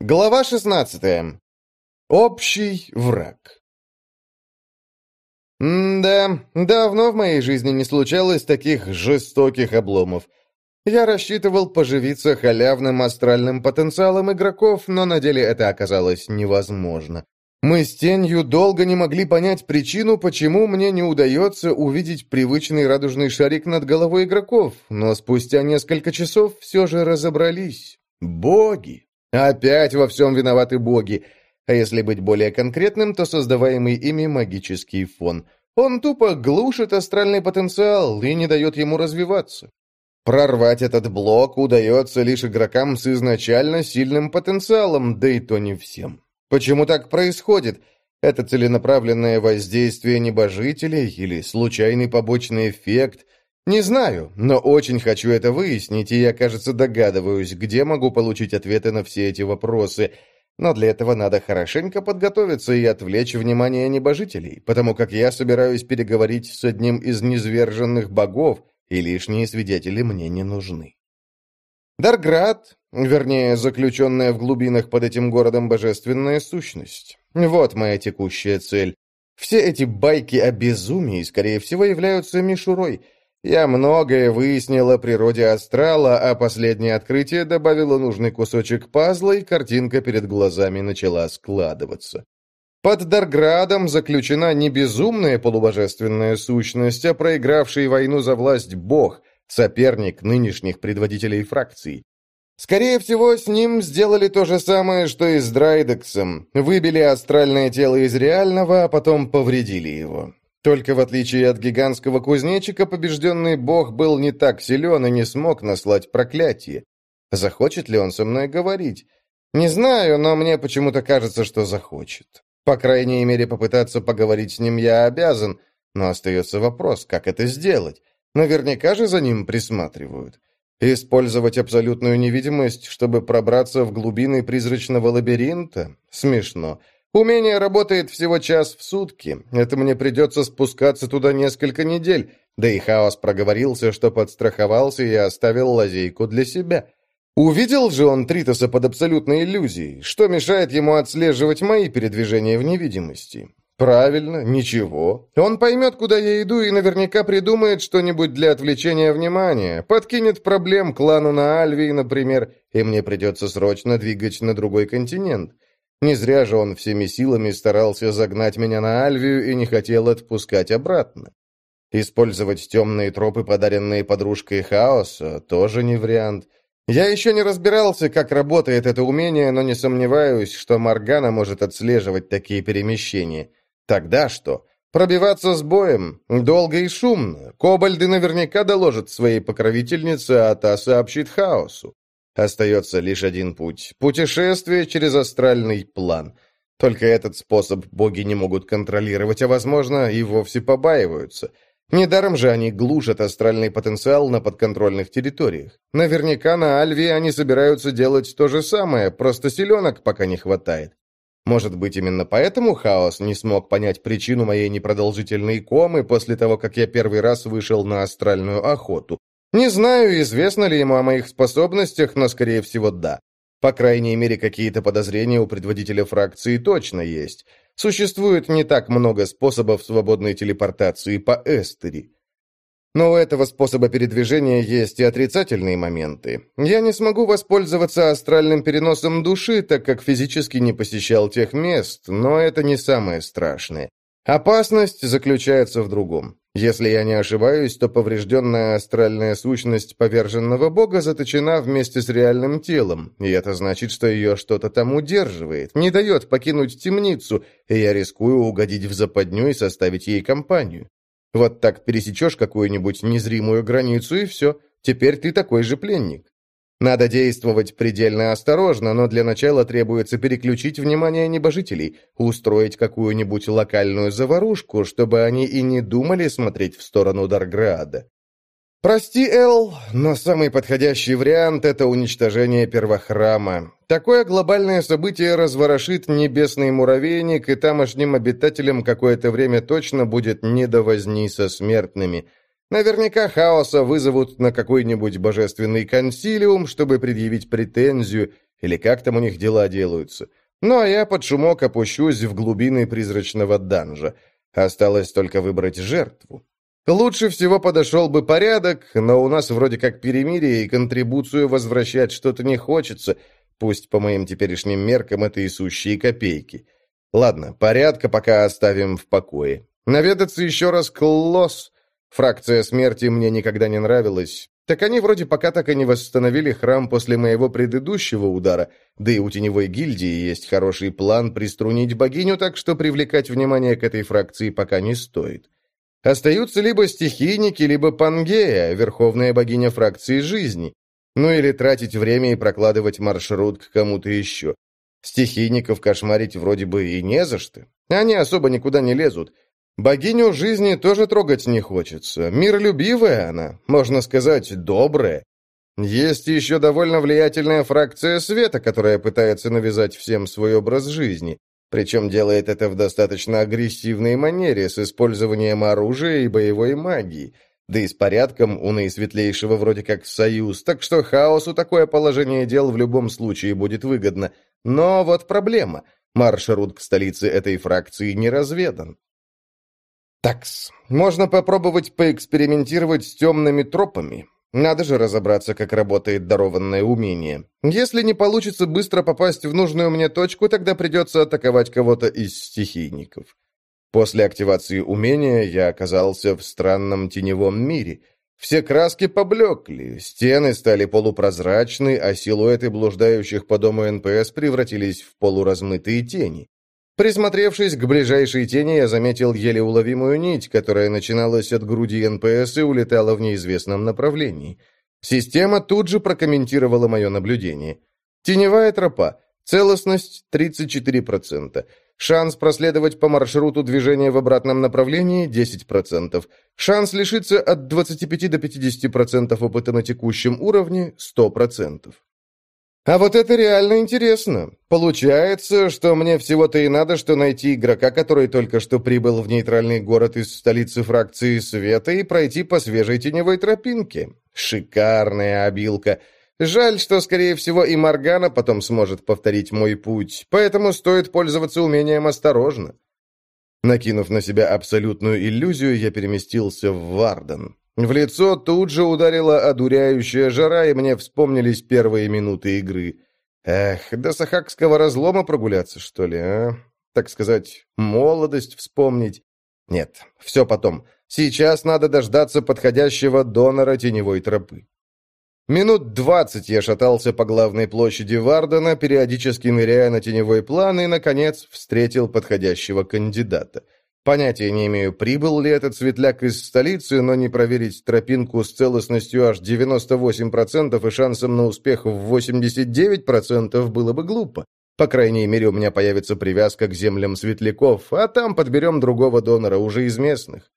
Глава 16. Общий враг. М-да, давно в моей жизни не случалось таких жестоких обломов. Я рассчитывал поживиться халявным астральным потенциалом игроков, но на деле это оказалось невозможно. Мы с тенью долго не могли понять причину, почему мне не удается увидеть привычный радужный шарик над головой игроков, но спустя несколько часов все же разобрались. Боги! Опять во всем виноваты боги. А если быть более конкретным, то создаваемый ими магический фон. Он тупо глушит астральный потенциал и не дает ему развиваться. Прорвать этот блок удается лишь игрокам с изначально сильным потенциалом, да и то не всем. Почему так происходит? Это целенаправленное воздействие небожителей или случайный побочный эффект – не знаю, но очень хочу это выяснить, и я, кажется, догадываюсь, где могу получить ответы на все эти вопросы. Но для этого надо хорошенько подготовиться и отвлечь внимание небожителей, потому как я собираюсь переговорить с одним из низверженных богов, и лишние свидетели мне не нужны. Дарград, вернее, заключенная в глубинах под этим городом божественная сущность. Вот моя текущая цель. Все эти байки о безумии, скорее всего, являются мишурой — я многое выяснил о природе астрала, а последнее открытие добавило нужный кусочек пазла, и картинка перед глазами начала складываться. Под Дарградом заключена не безумная полубожественная сущность, а проигравший войну за власть бог, соперник нынешних предводителей фракций. Скорее всего, с ним сделали то же самое, что и с Драйдексом. Выбили астральное тело из реального, а потом повредили его. Только в отличие от гигантского кузнечика, побежденный бог был не так силен и не смог наслать проклятие. Захочет ли он со мной говорить? Не знаю, но мне почему-то кажется, что захочет. По крайней мере, попытаться поговорить с ним я обязан, но остается вопрос, как это сделать. Наверняка же за ним присматривают. Использовать абсолютную невидимость, чтобы пробраться в глубины призрачного лабиринта? Смешно. Умение работает всего час в сутки. Это мне придется спускаться туда несколько недель. Да и Хаос проговорился, что подстраховался и оставил лазейку для себя. Увидел же он Тритоса под абсолютной иллюзией. Что мешает ему отслеживать мои передвижения в невидимости? Правильно, ничего. Он поймет, куда я иду, и наверняка придумает что-нибудь для отвлечения внимания. Подкинет проблем клану на Альвии, например, и мне придется срочно двигать на другой континент. Не зря же он всеми силами старался загнать меня на Альвию и не хотел отпускать обратно. Использовать темные тропы, подаренные подружкой хаоса, тоже не вариант. Я еще не разбирался, как работает это умение, но не сомневаюсь, что Моргана может отслеживать такие перемещения. Тогда что? Пробиваться с боем? Долго и шумно. Кобальды наверняка доложат своей покровительнице, а та сообщит хаосу. Остается лишь один путь – путешествие через астральный план. Только этот способ боги не могут контролировать, а, возможно, и вовсе побаиваются. Недаром же они глушат астральный потенциал на подконтрольных территориях. Наверняка на Альве они собираются делать то же самое, просто селенок пока не хватает. Может быть, именно поэтому Хаос не смог понять причину моей непродолжительной комы после того, как я первый раз вышел на астральную охоту. Не знаю, известно ли ему о моих способностях, но, скорее всего, да. По крайней мере, какие-то подозрения у предводителя фракции точно есть. Существует не так много способов свободной телепортации по Эстери. Но у этого способа передвижения есть и отрицательные моменты. Я не смогу воспользоваться астральным переносом души, так как физически не посещал тех мест, но это не самое страшное. Опасность заключается в другом. Если я не ошибаюсь, то поврежденная астральная сущность поверженного бога заточена вместе с реальным телом, и это значит, что ее что-то там удерживает, не дает покинуть темницу, и я рискую угодить в западню и составить ей компанию. Вот так пересечешь какую-нибудь незримую границу, и все, теперь ты такой же пленник. Надо действовать предельно осторожно, но для начала требуется переключить внимание небожителей, устроить какую-нибудь локальную заварушку, чтобы они и не думали смотреть в сторону Дарграда. Прости, Эл, но самый подходящий вариант — это уничтожение первохрама. Такое глобальное событие разворошит небесный муравейник, и тамошним обитателям какое-то время точно будет не до возни со смертными — Наверняка хаоса вызовут на какой-нибудь божественный консилиум, чтобы предъявить претензию, или как там у них дела делаются. Ну, а я под шумок опущусь в глубины призрачного данжа. Осталось только выбрать жертву. Лучше всего подошел бы порядок, но у нас вроде как перемирие, и контрибуцию возвращать что-то не хочется, пусть по моим теперешним меркам это и сущие копейки. Ладно, порядка пока оставим в покое. Наведаться еще раз к Лос. Фракция смерти мне никогда не нравилась. Так они вроде пока так и не восстановили храм после моего предыдущего удара, да и у теневой гильдии есть хороший план приструнить богиню, так что привлекать внимание к этой фракции пока не стоит. Остаются либо стихийники, либо Пангея, верховная богиня фракции жизни. Ну или тратить время и прокладывать маршрут к кому-то еще. Стихийников кошмарить вроде бы и не за что. Они особо никуда не лезут. Богиню жизни тоже трогать не хочется. Миролюбивая она, можно сказать, добрая. Есть еще довольно влиятельная фракция света, которая пытается навязать всем свой образ жизни. Причем делает это в достаточно агрессивной манере, с использованием оружия и боевой магии. Да и с порядком у наисветлейшего вроде как союз, так что хаосу такое положение дел в любом случае будет выгодно. Но вот проблема. Маршрут к столице этой фракции не разведан. Такс, можно попробовать поэкспериментировать с темными тропами. Надо же разобраться, как работает дарованное умение. Если не получится быстро попасть в нужную мне точку, тогда придется атаковать кого-то из стихийников. После активации умения я оказался в странном теневом мире. Все краски поблекли, стены стали полупрозрачны, а силуэты блуждающих по дому НПС превратились в полуразмытые тени. Присмотревшись к ближайшей тени, я заметил еле уловимую нить, которая начиналась от груди НПС и улетала в неизвестном направлении. Система тут же прокомментировала мое наблюдение. Теневая тропа. Целостность 34%. Шанс проследовать по маршруту движения в обратном направлении 10%. Шанс лишиться от 25 до 50% опыта на текущем уровне 100%. А вот это реально интересно. Получается, что мне всего-то и надо, что найти игрока, который только что прибыл в нейтральный город из столицы фракции Света и пройти по свежей теневой тропинке. Шикарная обилка. Жаль, что, скорее всего, и Моргана потом сможет повторить мой путь, поэтому стоит пользоваться умением осторожно. Накинув на себя абсолютную иллюзию, я переместился в Варден. В лицо тут же ударила одуряющая жара, и мне вспомнились первые минуты игры. Эх, до сахакского разлома прогуляться, что ли, а? Так сказать, молодость вспомнить. Нет, все потом. Сейчас надо дождаться подходящего донора теневой тропы. Минут двадцать я шатался по главной площади Вардена, периодически ныряя на теневой план, и, наконец, встретил подходящего кандидата — Понятия не имею, прибыл ли этот светляк из столицы, но не проверить тропинку с целостностью аж 98% и шансом на успех в 89% было бы глупо. По крайней мере, у меня появится привязка к землям светляков, а там подберем другого донора, уже из местных.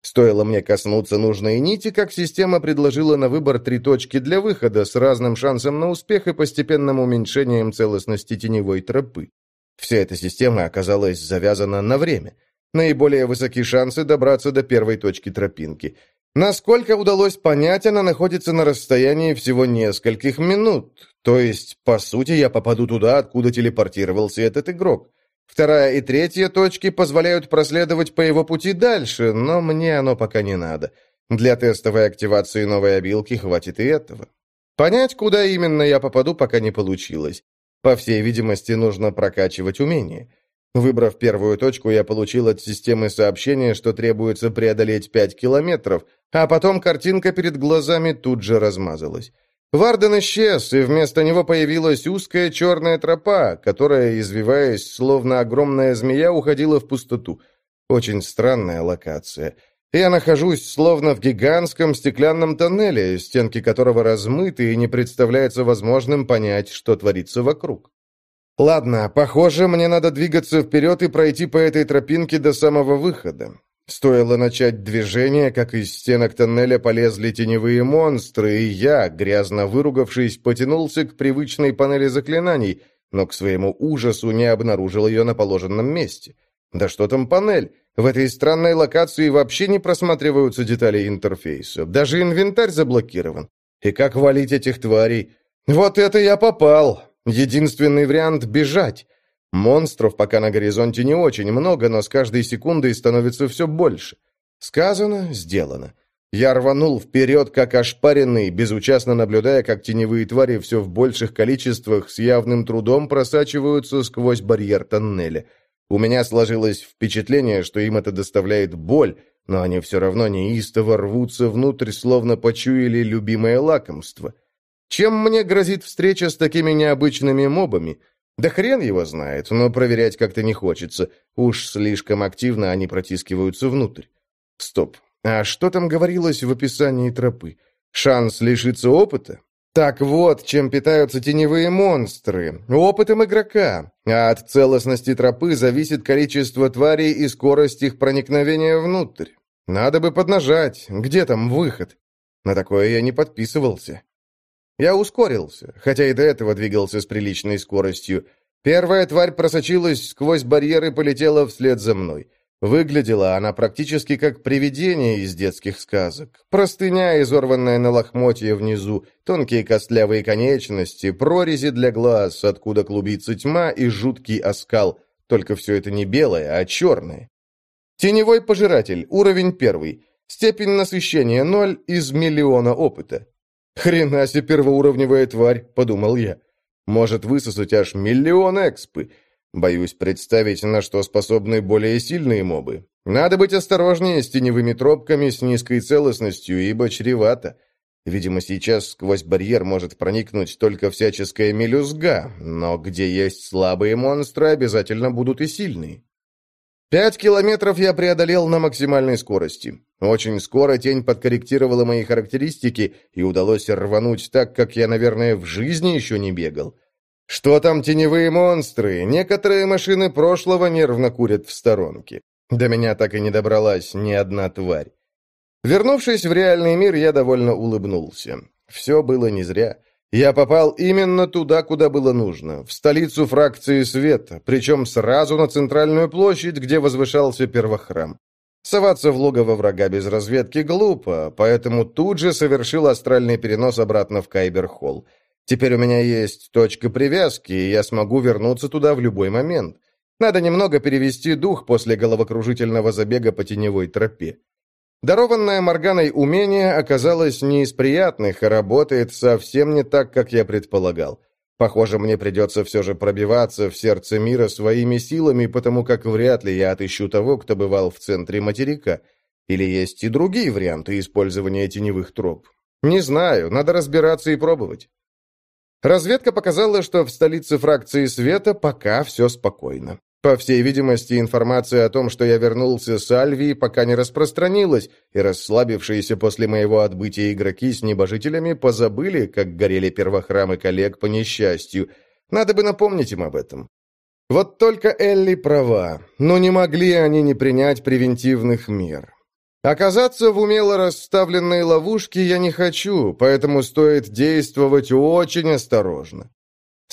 Стоило мне коснуться нужной нити, как система предложила на выбор три точки для выхода с разным шансом на успех и постепенным уменьшением целостности теневой тропы. Вся эта система оказалась завязана на время. Наиболее высоки шансы добраться до первой точки тропинки. Насколько удалось понять, она находится на расстоянии всего нескольких минут. То есть, по сути, я попаду туда, откуда телепортировался этот игрок. Вторая и третья точки позволяют проследовать по его пути дальше, но мне оно пока не надо. Для тестовой активации новой обилки хватит и этого. Понять, куда именно я попаду, пока не получилось. По всей видимости, нужно прокачивать умения. Выбрав первую точку, я получил от системы сообщение, что требуется преодолеть 5 километров, а потом картинка перед глазами тут же размазалась. Варден исчез, и вместо него появилась узкая черная тропа, которая, извиваясь, словно огромная змея, уходила в пустоту. Очень странная локация. Я нахожусь словно в гигантском стеклянном тоннеле, стенки которого размыты, и не представляется возможным понять, что творится вокруг. Ладно, похоже, мне надо двигаться вперед и пройти по этой тропинке до самого выхода. Стоило начать движение, как из стенок тоннеля полезли теневые монстры, и я, грязно выругавшись, потянулся к привычной панели заклинаний, но к своему ужасу не обнаружил ее на положенном месте. Да что там панель? В этой странной локации вообще не просматриваются детали интерфейса. Даже инвентарь заблокирован. И как валить этих тварей? Вот это я попал! Единственный вариант — бежать. Монстров пока на горизонте не очень много, но с каждой секундой становится все больше. Сказано, сделано. Я рванул вперед, как ошпаренный, безучастно наблюдая, как теневые твари все в больших количествах с явным трудом просачиваются сквозь барьер тоннеля. У меня сложилось впечатление, что им это доставляет боль, но они все равно неистово рвутся внутрь, словно почуяли любимое лакомство. Чем мне грозит встреча с такими необычными мобами? Да хрен его знает, но проверять как-то не хочется. Уж слишком активно они протискиваются внутрь. Стоп, а что там говорилось в описании тропы? Шанс лишиться опыта? Так вот, чем питаются теневые монстры. Опытом игрока. А от целостности тропы зависит количество тварей и скорость их проникновения внутрь. Надо бы поднажать. Где там выход? На такое я не подписывался. Я ускорился, хотя и до этого двигался с приличной скоростью. Первая тварь просочилась сквозь барьер и полетела вслед за мной. Выглядела она практически как привидение из детских сказок. Простыня, изорванная на лохмотье внизу, тонкие костлявые конечности, прорези для глаз, откуда клубится тьма и жуткий оскал. Только все это не белое, а черное. Теневой пожиратель, уровень первый. Степень насыщения ноль из миллиона опыта. «Хрена себе первоуровневая тварь», — подумал я. «Может высосать аж миллион экспы». Боюсь представить, на что способны более сильные мобы. Надо быть осторожнее с теневыми тропками с низкой целостностью, ибо чревато. Видимо, сейчас сквозь барьер может проникнуть только всяческая мелюзга, но где есть слабые монстры, обязательно будут и сильные. Пять километров я преодолел на максимальной скорости. Очень скоро тень подкорректировала мои характеристики, и удалось рвануть так, как я, наверное, в жизни еще не бегал. Что там теневые монстры? Некоторые машины прошлого нервно курят в сторонке. До меня так и не добралась ни одна тварь. Вернувшись в реальный мир, я довольно улыбнулся. Все было не зря. Я попал именно туда, куда было нужно, в столицу фракции света, причем сразу на центральную площадь, где возвышался первохрам. Соваться в логово врага без разведки глупо, поэтому тут же совершил астральный перенос обратно в Кайбер-холл. Теперь у меня есть точка привязки, и я смогу вернуться туда в любой момент. Надо немного перевести дух после головокружительного забега по теневой тропе. Дарованное Морганой умение оказалось не из приятных, а работает совсем не так, как я предполагал. Похоже, мне придется все же пробиваться в сердце мира своими силами, потому как вряд ли я отыщу того, кто бывал в центре материка. Или есть и другие варианты использования теневых троп. Не знаю, надо разбираться и пробовать. Разведка показала, что в столице фракции Света пока все спокойно. По всей видимости, информация о том, что я вернулся с Альвии, пока не распространилась, и расслабившиеся после моего отбытия игроки с небожителями позабыли, как горели первохрамы коллег по несчастью. Надо бы напомнить им об этом. Вот только Элли права, но не могли они не принять превентивных мер. Оказаться в умело расставленной ловушке я не хочу, поэтому стоит действовать очень осторожно.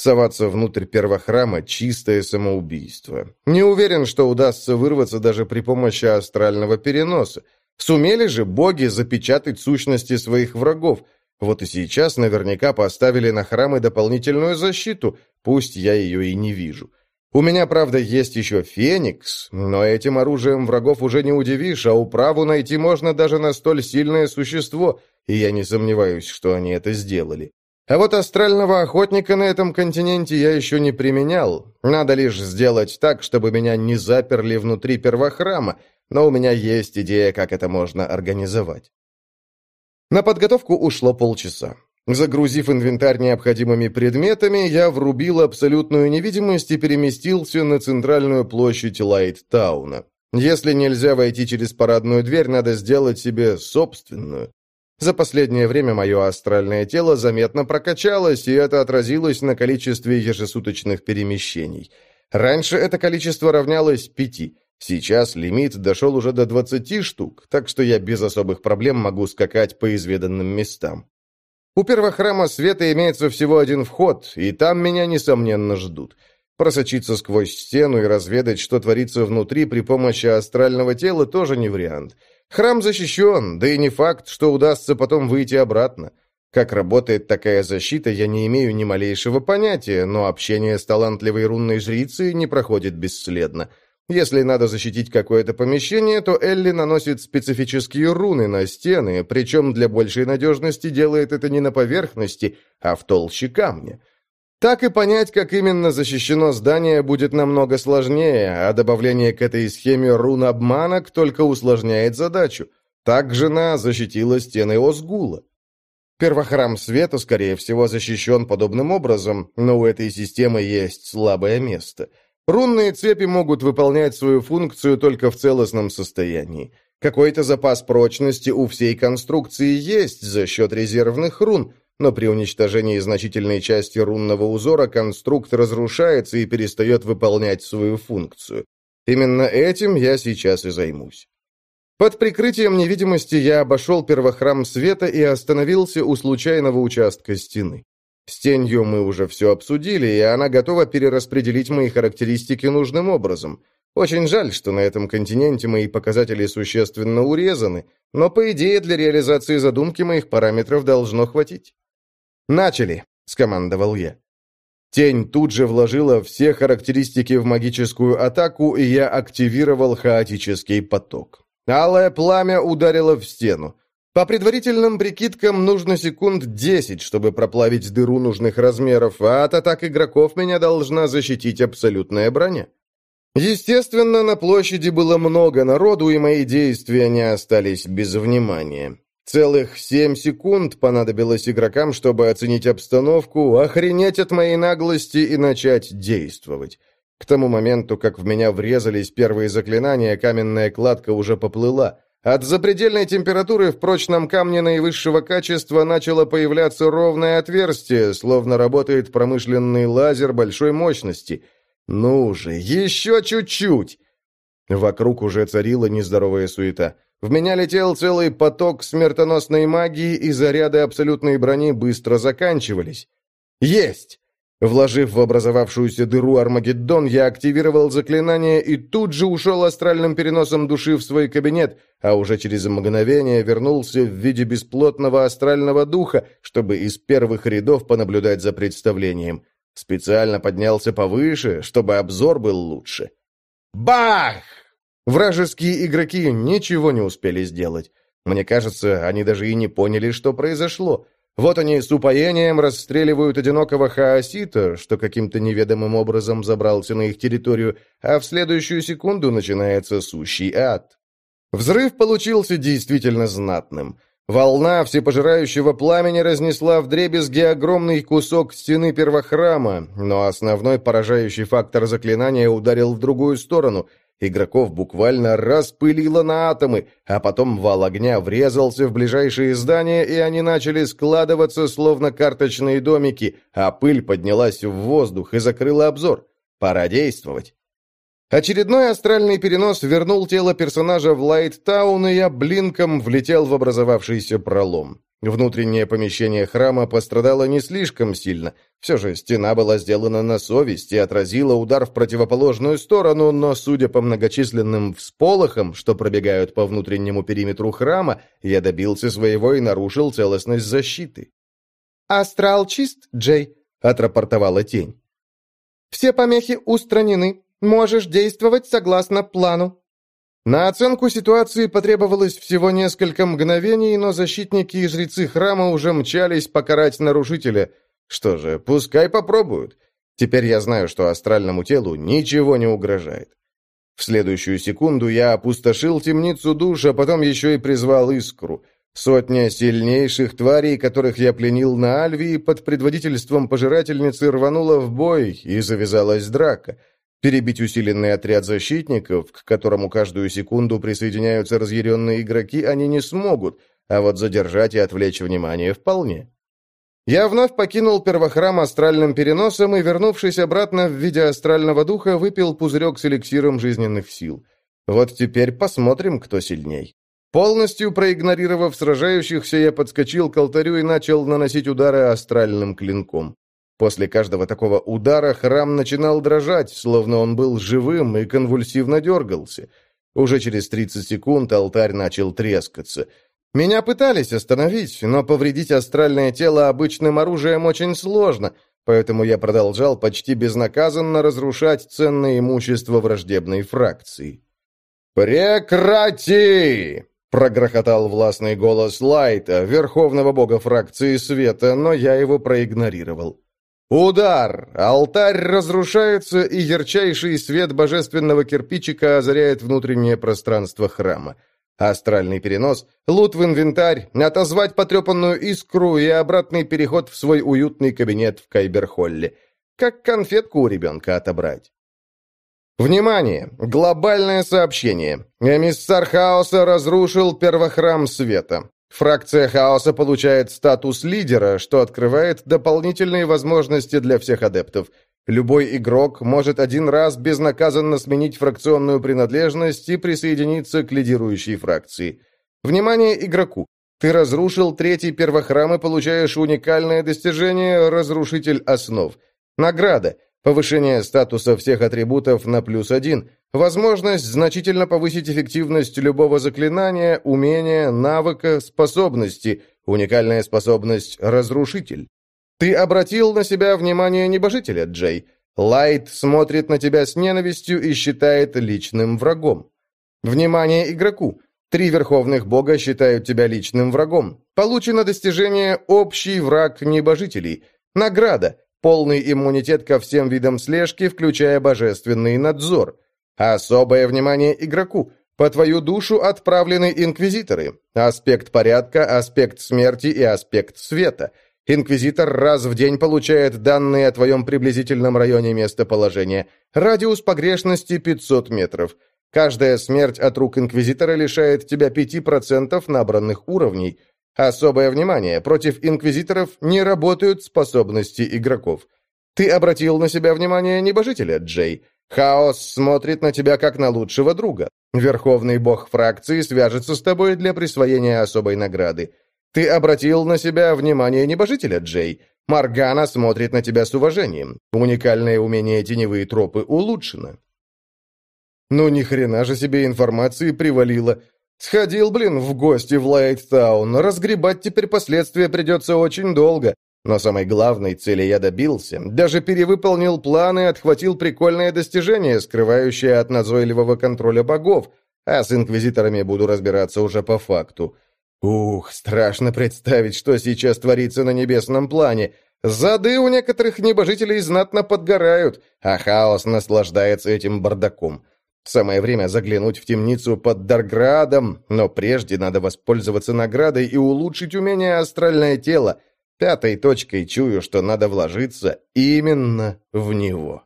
Соваться внутрь первохрама – чистое самоубийство. Не уверен, что удастся вырваться даже при помощи астрального переноса. Сумели же боги запечатать сущности своих врагов. Вот и сейчас наверняка поставили на храмы дополнительную защиту, пусть я ее и не вижу. У меня, правда, есть еще Феникс, но этим оружием врагов уже не удивишь, а управу найти можно даже на столь сильное существо, и я не сомневаюсь, что они это сделали. А вот астрального охотника на этом континенте я еще не применял. Надо лишь сделать так, чтобы меня не заперли внутри первохрама, но у меня есть идея, как это можно организовать. На подготовку ушло полчаса. Загрузив инвентарь необходимыми предметами, я врубил абсолютную невидимость и переместился на центральную площадь Лайттауна. Если нельзя войти через парадную дверь, надо сделать себе собственную. За последнее время мое астральное тело заметно прокачалось, и это отразилось на количестве ежесуточных перемещений. Раньше это количество равнялось пяти. Сейчас лимит дошел уже до двадцати штук, так что я без особых проблем могу скакать по изведанным местам. У первого храма света имеется всего один вход, и там меня, несомненно, ждут. Просочиться сквозь стену и разведать, что творится внутри при помощи астрального тела, тоже не вариант. Храм защищен, да и не факт, что удастся потом выйти обратно. Как работает такая защита, я не имею ни малейшего понятия, но общение с талантливой рунной жрицей не проходит бесследно. Если надо защитить какое-то помещение, то Элли наносит специфические руны на стены, причем для большей надежности делает это не на поверхности, а в толще камня. Так и понять, как именно защищено здание, будет намного сложнее, а добавление к этой схеме рун обманок только усложняет задачу. Так жена защитила стены Озгула. Первохрам света, скорее всего, защищен подобным образом, но у этой системы есть слабое место. Рунные цепи могут выполнять свою функцию только в целостном состоянии. Какой-то запас прочности у всей конструкции есть за счет резервных рун, но при уничтожении значительной части рунного узора конструкт разрушается и перестает выполнять свою функцию. Именно этим я сейчас и займусь. Под прикрытием невидимости я обошел первохрам света и остановился у случайного участка стены. С тенью мы уже все обсудили, и она готова перераспределить мои характеристики нужным образом. Очень жаль, что на этом континенте мои показатели существенно урезаны, но, по идее, для реализации задумки моих параметров должно хватить. «Начали!» — скомандовал я. Тень тут же вложила все характеристики в магическую атаку, и я активировал хаотический поток. Алое пламя ударило в стену. По предварительным прикидкам, нужно секунд 10, чтобы проплавить дыру нужных размеров, а от атак игроков меня должна защитить абсолютная броня. Естественно, на площади было много народу, и мои действия не остались без внимания. Целых семь секунд понадобилось игрокам, чтобы оценить обстановку, охренеть от моей наглости и начать действовать. К тому моменту, как в меня врезались первые заклинания, каменная кладка уже поплыла. От запредельной температуры в прочном камне наивысшего качества начало появляться ровное отверстие, словно работает промышленный лазер большой мощности. Ну же, еще чуть-чуть! Вокруг уже царила нездоровая суета. В меня летел целый поток смертоносной магии, и заряды абсолютной брони быстро заканчивались. Есть! Вложив в образовавшуюся дыру Армагеддон, я активировал заклинание и тут же ушел астральным переносом души в свой кабинет, а уже через мгновение вернулся в виде бесплотного астрального духа, чтобы из первых рядов понаблюдать за представлением. Специально поднялся повыше, чтобы обзор был лучше. Бах! Вражеские игроки ничего не успели сделать. Мне кажется, они даже и не поняли, что произошло. Вот они с упоением расстреливают одинокого хаосита, что каким-то неведомым образом забрался на их территорию, а в следующую секунду начинается сущий ад. Взрыв получился действительно знатным. Волна всепожирающего пламени разнесла в дребезги огромный кусок стены первохрама, но основной поражающий фактор заклинания ударил в другую сторону — Игроков буквально распылило на атомы, а потом вал огня врезался в ближайшие здания, и они начали складываться, словно карточные домики, а пыль поднялась в воздух и закрыла обзор. Пора действовать. Очередной астральный перенос вернул тело персонажа в Лайт-таун, и я блинком влетел в образовавшийся пролом. Внутреннее помещение храма пострадало не слишком сильно. Все же стена была сделана на совесть и отразила удар в противоположную сторону, но, судя по многочисленным всполохам, что пробегают по внутреннему периметру храма, я добился своего и нарушил целостность защиты. «Астрал чист, Джей», — отрапортовала тень. «Все помехи устранены. Можешь действовать согласно плану». На оценку ситуации потребовалось всего несколько мгновений, но защитники и жрецы храма уже мчались покарать нарушителя. Что же, пускай попробуют. Теперь я знаю, что астральному телу ничего не угрожает. В следующую секунду я опустошил темницу душ, а потом еще и призвал искру. Сотня сильнейших тварей, которых я пленил на Альвии, под предводительством пожирательницы рванула в бой, и завязалась драка — Перебить усиленный отряд защитников, к которому каждую секунду присоединяются разъяренные игроки, они не смогут, а вот задержать и отвлечь внимание вполне. Я вновь покинул первохрам астральным переносом и, вернувшись обратно в виде астрального духа, выпил пузырек с эликсиром жизненных сил. Вот теперь посмотрим, кто сильней. Полностью проигнорировав сражающихся, я подскочил к алтарю и начал наносить удары астральным клинком. После каждого такого удара храм начинал дрожать, словно он был живым и конвульсивно дергался. Уже через 30 секунд алтарь начал трескаться. Меня пытались остановить, но повредить астральное тело обычным оружием очень сложно, поэтому я продолжал почти безнаказанно разрушать ценное имущество враждебной фракции. «Прекрати!» — прогрохотал властный голос Лайта, верховного бога фракции света, но я его проигнорировал. Удар! Алтарь разрушается, и ярчайший свет божественного кирпичика озаряет внутреннее пространство храма. Астральный перенос, лут в инвентарь, отозвать потрепанную искру и обратный переход в свой уютный кабинет в Кайберхолле. Как конфетку у ребенка отобрать. Внимание! Глобальное сообщение. Эмиссар Хаоса разрушил первохрам света. Фракция Хаоса получает статус лидера, что открывает дополнительные возможности для всех адептов. Любой игрок может один раз безнаказанно сменить фракционную принадлежность и присоединиться к лидирующей фракции. Внимание игроку! Ты разрушил третий первохрам и получаешь уникальное достижение «Разрушитель основ». Награда – Повышение статуса всех атрибутов на плюс один, возможность значительно повысить эффективность любого заклинания, умения, навыка, способности, уникальная способность «Разрушитель». Ты обратил на себя внимание небожителя, Джей. Лайт смотрит на тебя с ненавистью и считает личным врагом. Внимание игроку! Три верховных бога считают тебя личным врагом. Получено достижение «Общий враг небожителей». Награда. Полный иммунитет ко всем видам слежки, включая божественный надзор. Особое внимание игроку. По твою душу отправлены инквизиторы. Аспект порядка, аспект смерти и аспект света. Инквизитор раз в день получает данные о твоем приблизительном районе местоположения. Радиус погрешности 500 метров. Каждая смерть от рук инквизитора лишает тебя 5% набранных уровней. Особое внимание, против инквизиторов не работают способности игроков. Ты обратил на себя внимание небожителя, Джей. Хаос смотрит на тебя как на лучшего друга. Верховный бог фракции свяжется с тобой для присвоения особой награды. Ты обратил на себя внимание небожителя, Джей. Маргана смотрит на тебя с уважением. Уникальное умение теневые тропы улучшено. Ну ни хрена же себе информации привалило. Сходил, блин, в гости в Лайттаун. Разгребать теперь последствия придется очень долго. Но самой главной цели я добился. Даже перевыполнил планы и отхватил прикольное достижение, скрывающее от назойливого контроля богов. А с инквизиторами буду разбираться уже по факту. Ух, страшно представить, что сейчас творится на небесном плане. Зады у некоторых небожителей знатно подгорают, а хаос наслаждается этим бардаком. Самое время заглянуть в темницу под Дарградом, но прежде надо воспользоваться наградой и улучшить умение астральное тело. Пятой точкой чую, что надо вложиться именно в него.